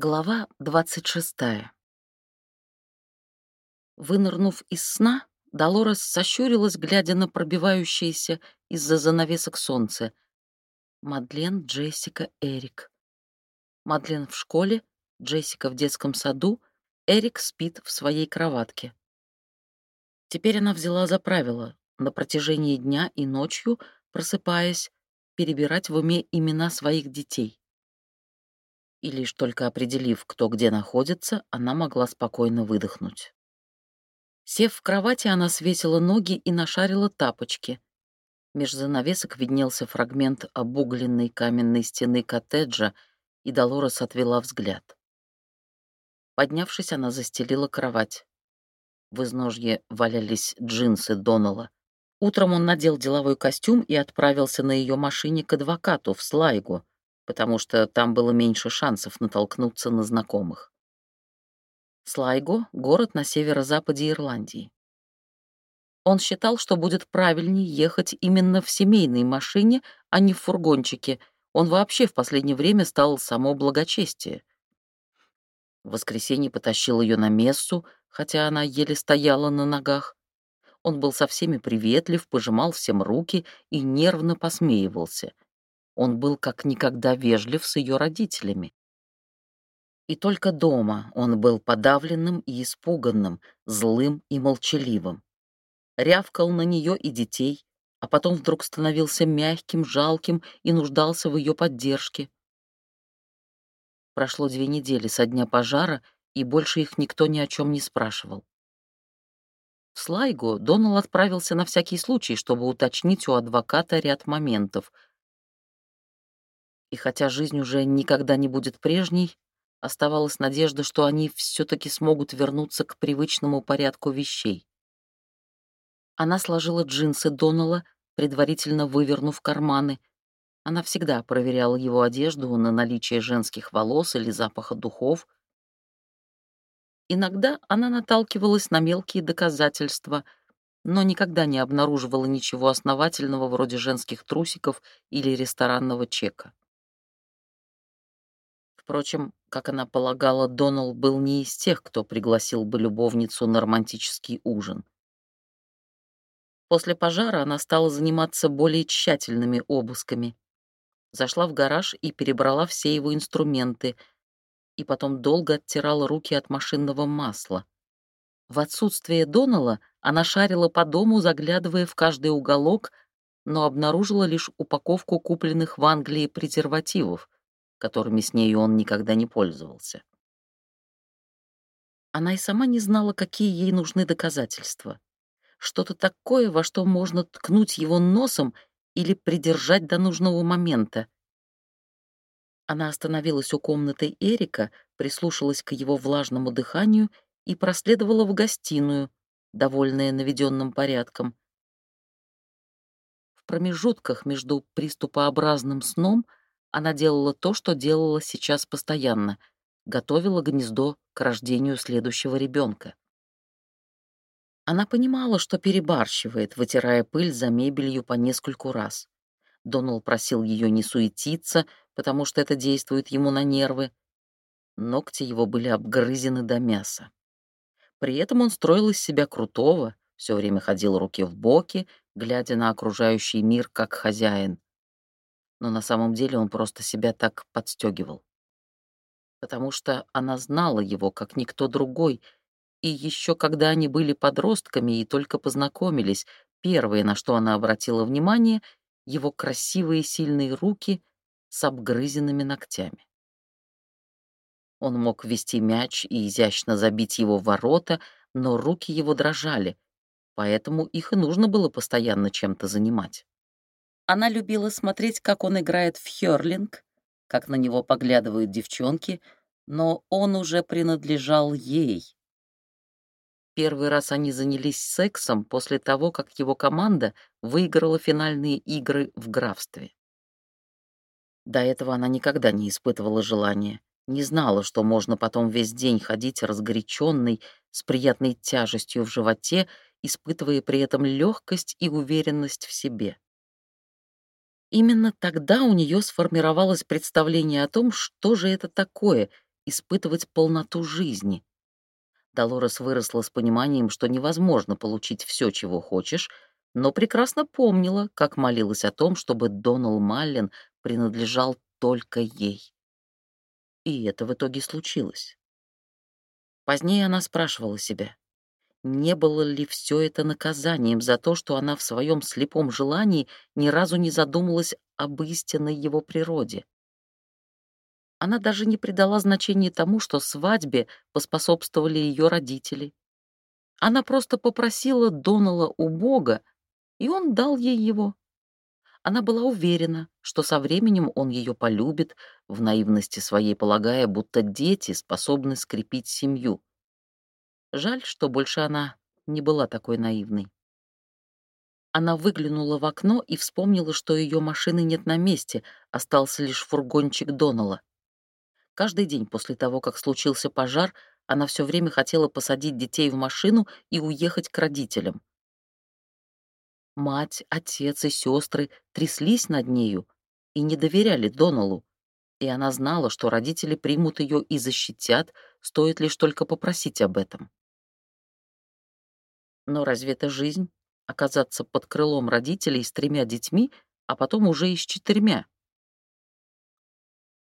Глава 26. Вынырнув из сна, Долорес сощурилась, глядя на пробивающееся из-за занавесок солнце. Мадлен, Джессика, Эрик. Мадлен в школе, Джессика в детском саду, Эрик спит в своей кроватке. Теперь она взяла за правило на протяжении дня и ночью, просыпаясь, перебирать в уме имена своих детей и лишь только определив, кто где находится, она могла спокойно выдохнуть. Сев в кровати, она свесила ноги и нашарила тапочки. Меж занавесок виднелся фрагмент обугленной каменной стены коттеджа, и Долорес отвела взгляд. Поднявшись, она застелила кровать. В изножье валялись джинсы Донала. Утром он надел деловой костюм и отправился на ее машине к адвокату в Слайгу, потому что там было меньше шансов натолкнуться на знакомых. Слайго — город на северо-западе Ирландии. Он считал, что будет правильнее ехать именно в семейной машине, а не в фургончике. Он вообще в последнее время стал само благочестие. В воскресенье потащил ее на мессу, хотя она еле стояла на ногах. Он был со всеми приветлив, пожимал всем руки и нервно посмеивался — он был как никогда вежлив с ее родителями. И только дома он был подавленным и испуганным, злым и молчаливым. Рявкал на нее и детей, а потом вдруг становился мягким, жалким и нуждался в ее поддержке. Прошло две недели со дня пожара, и больше их никто ни о чем не спрашивал. В Слайго Донал отправился на всякий случай, чтобы уточнить у адвоката ряд моментов — и хотя жизнь уже никогда не будет прежней, оставалась надежда, что они все-таки смогут вернуться к привычному порядку вещей. Она сложила джинсы Донала, предварительно вывернув карманы. Она всегда проверяла его одежду на наличие женских волос или запаха духов. Иногда она наталкивалась на мелкие доказательства, но никогда не обнаруживала ничего основательного вроде женских трусиков или ресторанного чека. Впрочем, как она полагала, Донал был не из тех, кто пригласил бы любовницу на романтический ужин. После пожара она стала заниматься более тщательными обысками. Зашла в гараж и перебрала все его инструменты, и потом долго оттирала руки от машинного масла. В отсутствие Донала она шарила по дому, заглядывая в каждый уголок, но обнаружила лишь упаковку купленных в Англии презервативов — которыми с нею он никогда не пользовался. Она и сама не знала, какие ей нужны доказательства. Что-то такое, во что можно ткнуть его носом или придержать до нужного момента. Она остановилась у комнаты Эрика, прислушалась к его влажному дыханию и проследовала в гостиную, довольная наведенным порядком. В промежутках между приступообразным сном — она делала то, что делала сейчас постоянно — готовила гнездо к рождению следующего ребенка. Она понимала, что перебарщивает, вытирая пыль за мебелью по нескольку раз. Донал просил ее не суетиться, потому что это действует ему на нервы. Ногти его были обгрызены до мяса. При этом он строил из себя крутого, все время ходил руки в боки, глядя на окружающий мир как хозяин но на самом деле он просто себя так подстегивал. Потому что она знала его, как никто другой, и еще когда они были подростками и только познакомились, первое, на что она обратила внимание, его красивые сильные руки с обгрызенными ногтями. Он мог вести мяч и изящно забить его в ворота, но руки его дрожали, поэтому их и нужно было постоянно чем-то занимать. Она любила смотреть, как он играет в хёрлинг, как на него поглядывают девчонки, но он уже принадлежал ей. Первый раз они занялись сексом после того, как его команда выиграла финальные игры в графстве. До этого она никогда не испытывала желания, не знала, что можно потом весь день ходить разгоряченной, с приятной тяжестью в животе, испытывая при этом легкость и уверенность в себе. Именно тогда у нее сформировалось представление о том, что же это такое испытывать полноту жизни. Долорес выросла с пониманием, что невозможно получить все, чего хочешь, но прекрасно помнила, как молилась о том, чтобы Донал Маллен принадлежал только ей. И это в итоге случилось. Позднее она спрашивала себя, не было ли все это наказанием за то, что она в своем слепом желании ни разу не задумалась об истинной его природе. Она даже не придала значения тому, что свадьбе поспособствовали ее родители. Она просто попросила Донала у Бога, и он дал ей его. Она была уверена, что со временем он ее полюбит, в наивности своей полагая, будто дети способны скрепить семью. Жаль, что больше она не была такой наивной. Она выглянула в окно и вспомнила, что ее машины нет на месте, остался лишь фургончик Донала. Каждый день после того, как случился пожар, она все время хотела посадить детей в машину и уехать к родителям. Мать, отец и сестры тряслись над нею и не доверяли Доналу, и она знала, что родители примут ее и защитят, стоит лишь только попросить об этом. Но разве это жизнь? Оказаться под крылом родителей с тремя детьми, а потом уже и с четырьмя?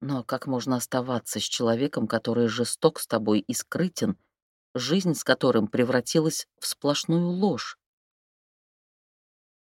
Но как можно оставаться с человеком, который жесток с тобой и скрытен, жизнь с которым превратилась в сплошную ложь?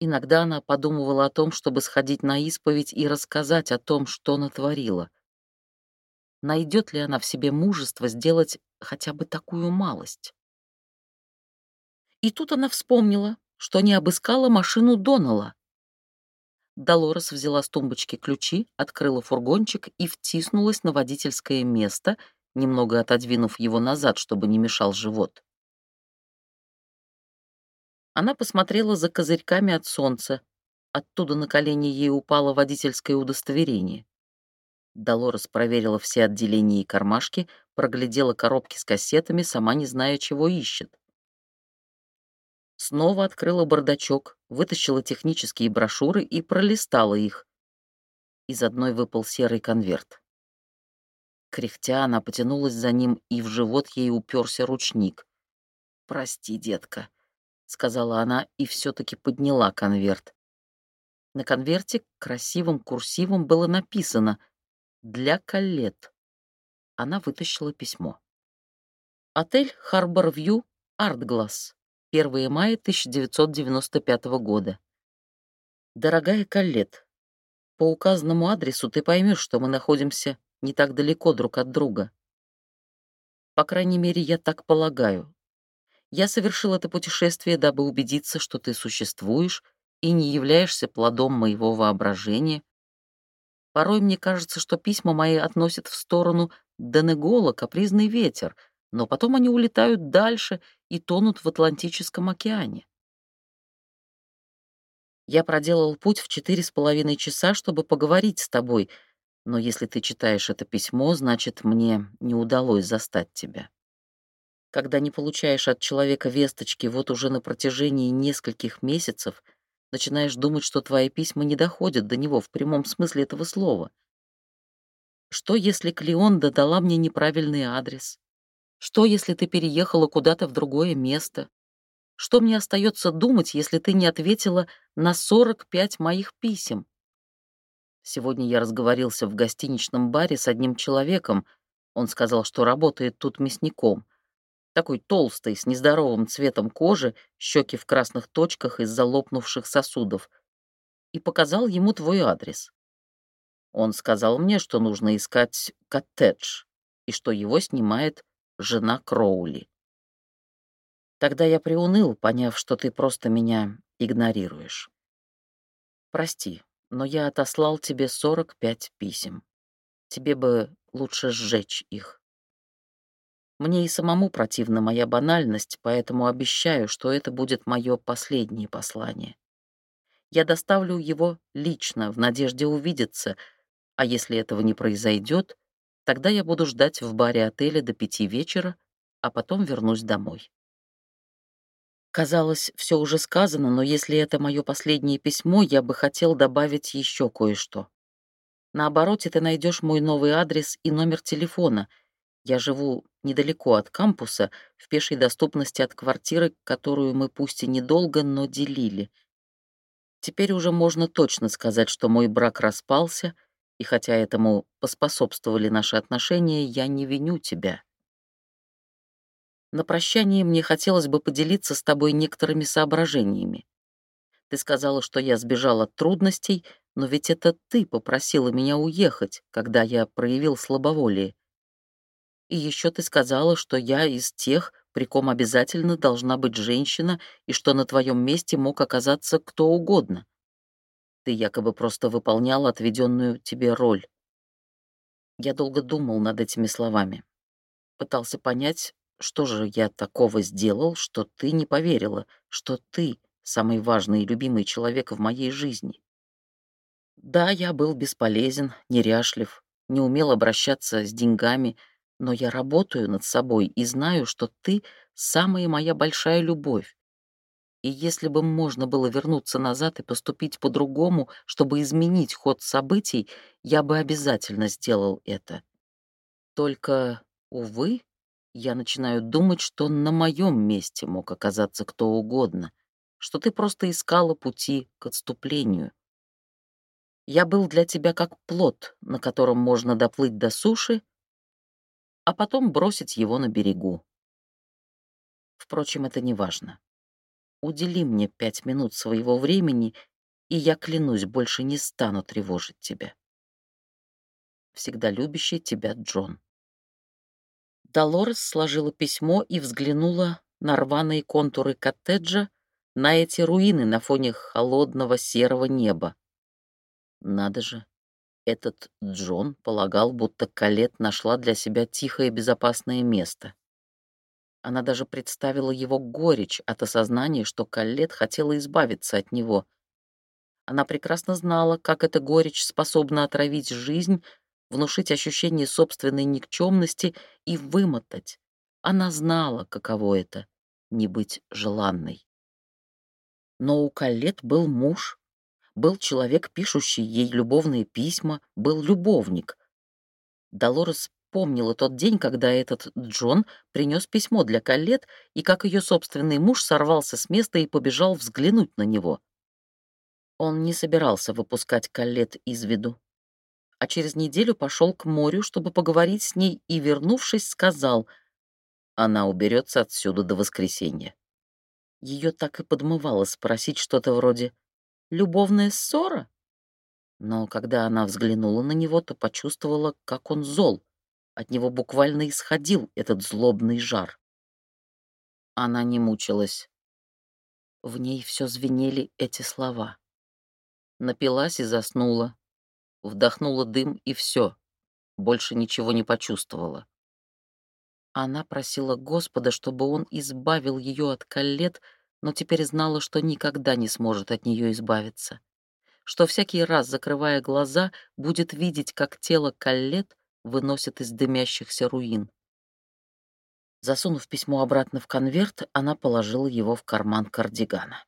Иногда она подумывала о том, чтобы сходить на исповедь и рассказать о том, что натворила. Найдет ли она в себе мужество сделать хотя бы такую малость? И тут она вспомнила, что не обыскала машину Донала. Долорес взяла с тумбочки ключи, открыла фургончик и втиснулась на водительское место, немного отодвинув его назад, чтобы не мешал живот. Она посмотрела за козырьками от солнца. Оттуда на колени ей упало водительское удостоверение. Долорес проверила все отделения и кармашки, проглядела коробки с кассетами, сама не зная, чего ищет. Снова открыла бардачок, вытащила технические брошюры и пролистала их. Из одной выпал серый конверт. Кряхтя, она потянулась за ним, и в живот ей уперся ручник. «Прости, детка», — сказала она и все-таки подняла конверт. На конверте красивым курсивом было написано «Для коллет». Она вытащила письмо. Отель «Харбор-Вью», Артгласс. 1 мая 1995 года. Дорогая Каллет, по указанному адресу ты поймешь, что мы находимся не так далеко друг от друга. По крайней мере, я так полагаю. Я совершил это путешествие, дабы убедиться, что ты существуешь и не являешься плодом моего воображения. Порой мне кажется, что письма мои относят в сторону Денегола, капризный ветер — но потом они улетают дальше и тонут в Атлантическом океане. Я проделал путь в четыре с половиной часа, чтобы поговорить с тобой, но если ты читаешь это письмо, значит, мне не удалось застать тебя. Когда не получаешь от человека весточки вот уже на протяжении нескольких месяцев, начинаешь думать, что твои письма не доходят до него в прямом смысле этого слова. Что, если Клеонда дала мне неправильный адрес? Что, если ты переехала куда-то в другое место? Что мне остается думать, если ты не ответила на 45 моих писем? Сегодня я разговорился в гостиничном баре с одним человеком. Он сказал, что работает тут мясником. Такой толстый, с нездоровым цветом кожи, щеки в красных точках из-за лопнувших сосудов. И показал ему твой адрес. Он сказал мне, что нужно искать коттедж, и что его снимает жена Кроули. Тогда я приуныл, поняв, что ты просто меня игнорируешь. Прости, но я отослал тебе 45 писем. Тебе бы лучше сжечь их. Мне и самому противна моя банальность, поэтому обещаю, что это будет мое последнее послание. Я доставлю его лично, в надежде увидеться, а если этого не произойдет, Тогда я буду ждать в баре отеля до пяти вечера, а потом вернусь домой. Казалось, все уже сказано, но если это мое последнее письмо, я бы хотел добавить еще кое-что. На обороте ты найдешь мой новый адрес и номер телефона, Я живу недалеко от кампуса, в пешей доступности от квартиры, которую мы пусть и недолго, но делили. Теперь уже можно точно сказать, что мой брак распался, и хотя этому поспособствовали наши отношения, я не виню тебя. На прощание мне хотелось бы поделиться с тобой некоторыми соображениями. Ты сказала, что я сбежал от трудностей, но ведь это ты попросила меня уехать, когда я проявил слабоволие. И еще ты сказала, что я из тех, при ком обязательно должна быть женщина, и что на твоем месте мог оказаться кто угодно. Ты якобы просто выполнял отведенную тебе роль. Я долго думал над этими словами. Пытался понять, что же я такого сделал, что ты не поверила, что ты самый важный и любимый человек в моей жизни. Да, я был бесполезен, неряшлив, не умел обращаться с деньгами, но я работаю над собой и знаю, что ты — самая моя большая любовь. И если бы можно было вернуться назад и поступить по-другому, чтобы изменить ход событий, я бы обязательно сделал это. Только, увы, я начинаю думать, что на моем месте мог оказаться кто угодно, что ты просто искала пути к отступлению. Я был для тебя как плод, на котором можно доплыть до суши, а потом бросить его на берегу. Впрочем, это не важно. Удели мне пять минут своего времени, и я клянусь, больше не стану тревожить тебя. Всегда любящий тебя Джон. Долорес сложила письмо и взглянула на рваные контуры коттеджа, на эти руины на фоне холодного серого неба. Надо же, этот Джон полагал, будто Калет нашла для себя тихое и безопасное место. Она даже представила его горечь от осознания, что Калет хотела избавиться от него. Она прекрасно знала, как эта горечь способна отравить жизнь, внушить ощущение собственной никчемности и вымотать. Она знала, каково это — не быть желанной. Но у Калет был муж, был человек, пишущий ей любовные письма, был любовник. Долорес помнила тот день, когда этот Джон принес письмо для Каллет, и как ее собственный муж сорвался с места и побежал взглянуть на него. Он не собирался выпускать Каллет из виду, а через неделю пошел к морю, чтобы поговорить с ней, и, вернувшись, сказал, «Она уберется отсюда до воскресенья». Ее так и подмывало спросить что-то вроде любовная ссора? Но когда она взглянула на него, то почувствовала, как он зол. От него буквально исходил этот злобный жар. Она не мучилась. В ней все звенели эти слова. Напилась и заснула. Вдохнула дым и все. Больше ничего не почувствовала. Она просила Господа, чтобы он избавил ее от колет, но теперь знала, что никогда не сможет от нее избавиться, что всякий раз, закрывая глаза, будет видеть, как тело Каллет выносит из дымящихся руин. Засунув письмо обратно в конверт, она положила его в карман кардигана.